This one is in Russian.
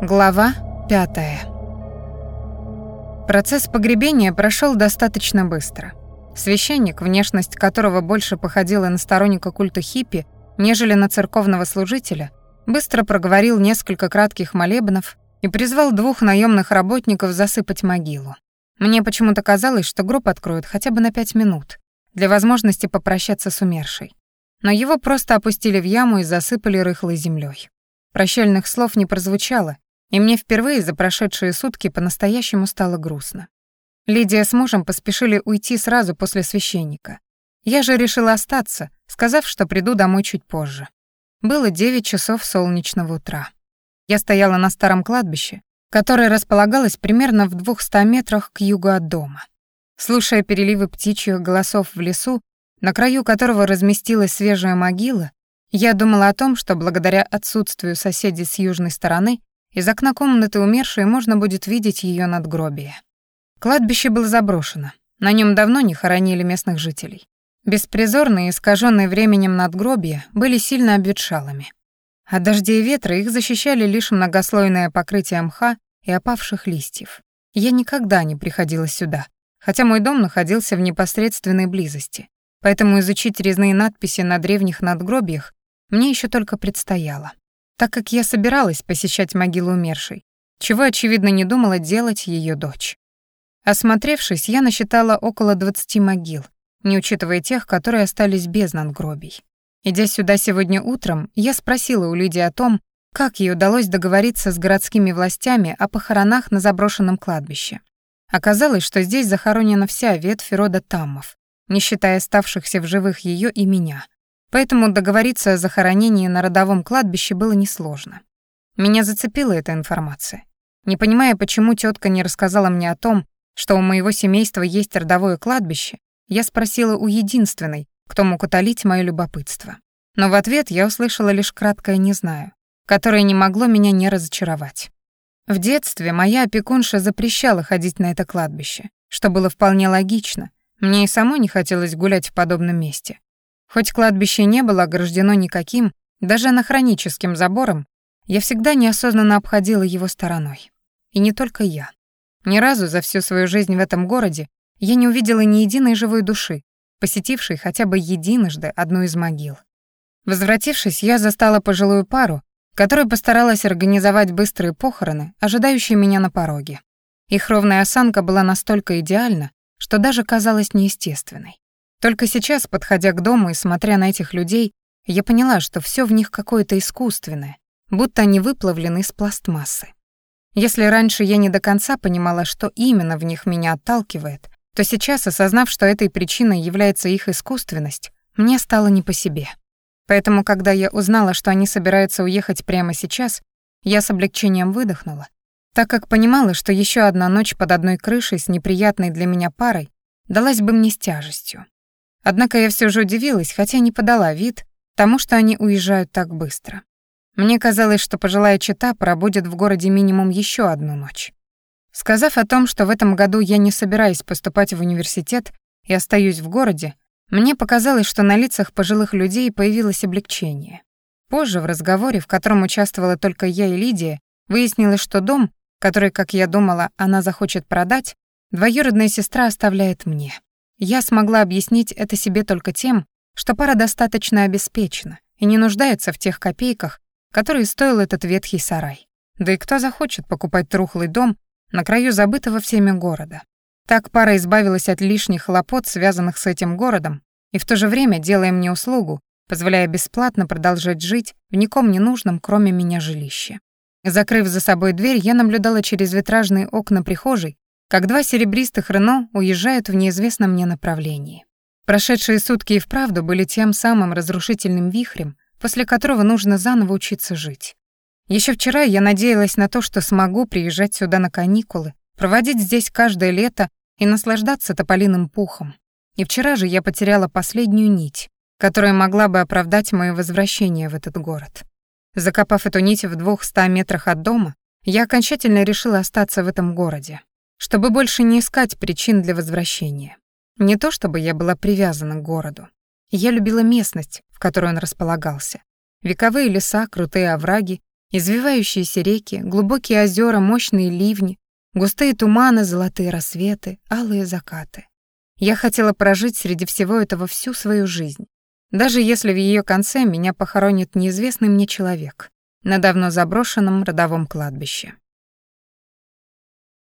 Глава пятая. Процесс погребения прошел достаточно быстро. Священник, внешность которого больше походила на сторонника культа хиппи, нежели на церковного служителя, быстро проговорил несколько кратких молебнов и призвал двух наемных работников засыпать могилу. Мне почему-то казалось, что гроб откроют хотя бы на пять минут, для возможности попрощаться с умершей. Но его просто опустили в яму и засыпали рыхлой землей. Прощальных слов не прозвучало, и мне впервые за прошедшие сутки по-настоящему стало грустно. Лидия с мужем поспешили уйти сразу после священника. Я же решила остаться, сказав, что приду домой чуть позже. Было 9 часов солнечного утра. Я стояла на старом кладбище, которое располагалось примерно в 200 метрах к югу от дома. Слушая переливы птичьих голосов в лесу, на краю которого разместилась свежая могила, я думала о том, что благодаря отсутствию соседей с южной стороны из окна комнаты умершей можно будет видеть ее надгробие. Кладбище было заброшено. На нем давно не хоронили местных жителей. Беспризорные, искаженные временем надгробия были сильно обветшалыми. От дождей и ветра их защищали лишь многослойное покрытие мха и опавших листьев. Я никогда не приходила сюда, хотя мой дом находился в непосредственной близости, поэтому изучить резные надписи на древних надгробиях мне еще только предстояло так как я собиралась посещать могилу умершей, чего, очевидно, не думала делать ее дочь. Осмотревшись, я насчитала около 20 могил, не учитывая тех, которые остались без надгробий. Идя сюда сегодня утром, я спросила у Лидии о том, как ей удалось договориться с городскими властями о похоронах на заброшенном кладбище. Оказалось, что здесь захоронена вся ветвь рода Таммов, не считая оставшихся в живых ее и меня — Поэтому договориться о захоронении на родовом кладбище было несложно. Меня зацепила эта информация. Не понимая, почему тетка не рассказала мне о том, что у моего семейства есть родовое кладбище, я спросила у единственной, кто мог утолить мое любопытство. Но в ответ я услышала лишь краткое «не знаю», которое не могло меня не разочаровать. В детстве моя опекунша запрещала ходить на это кладбище, что было вполне логично. Мне и самой не хотелось гулять в подобном месте. Хоть кладбище не было ограждено никаким, даже анахроническим забором, я всегда неосознанно обходила его стороной. И не только я. Ни разу за всю свою жизнь в этом городе я не увидела ни единой живой души, посетившей хотя бы единожды одну из могил. Возвратившись, я застала пожилую пару, которая постаралась организовать быстрые похороны, ожидающие меня на пороге. Их ровная осанка была настолько идеальна, что даже казалась неестественной. Только сейчас, подходя к дому и смотря на этих людей, я поняла, что все в них какое-то искусственное, будто они выплавлены из пластмассы. Если раньше я не до конца понимала, что именно в них меня отталкивает, то сейчас, осознав, что этой причиной является их искусственность, мне стало не по себе. Поэтому, когда я узнала, что они собираются уехать прямо сейчас, я с облегчением выдохнула, так как понимала, что еще одна ночь под одной крышей с неприятной для меня парой далась бы мне с тяжестью. Однако я все же удивилась, хотя не подала вид тому, что они уезжают так быстро. Мне казалось, что пожилая чита пробудет в городе минимум еще одну ночь. Сказав о том, что в этом году я не собираюсь поступать в университет и остаюсь в городе, мне показалось, что на лицах пожилых людей появилось облегчение. Позже в разговоре, в котором участвовала только я и Лидия, выяснилось, что дом, который, как я думала, она захочет продать, двоюродная сестра оставляет мне. Я смогла объяснить это себе только тем, что пара достаточно обеспечена и не нуждается в тех копейках, которые стоил этот ветхий сарай. Да и кто захочет покупать трухлый дом на краю забытого всеми города? Так пара избавилась от лишних хлопот, связанных с этим городом, и в то же время делая мне услугу, позволяя бесплатно продолжать жить в ником не нужном, кроме меня, жилище. Закрыв за собой дверь, я наблюдала через витражные окна прихожей, как два серебристых Рено уезжают в неизвестном мне направлении. Прошедшие сутки и вправду были тем самым разрушительным вихрем, после которого нужно заново учиться жить. Еще вчера я надеялась на то, что смогу приезжать сюда на каникулы, проводить здесь каждое лето и наслаждаться тополиным пухом. И вчера же я потеряла последнюю нить, которая могла бы оправдать мое возвращение в этот город. Закопав эту нить в двух ста метрах от дома, я окончательно решила остаться в этом городе чтобы больше не искать причин для возвращения. Не то чтобы я была привязана к городу. Я любила местность, в которой он располагался. Вековые леса, крутые овраги Извивающиеся реки, глубокие озера, мощные ливни, густые туманы, золотые рассветы, алые закаты. Я хотела прожить среди всего этого всю свою жизнь. Даже если в ее конце меня похоронит неизвестный мне человек на давно заброшенном родовом кладбище.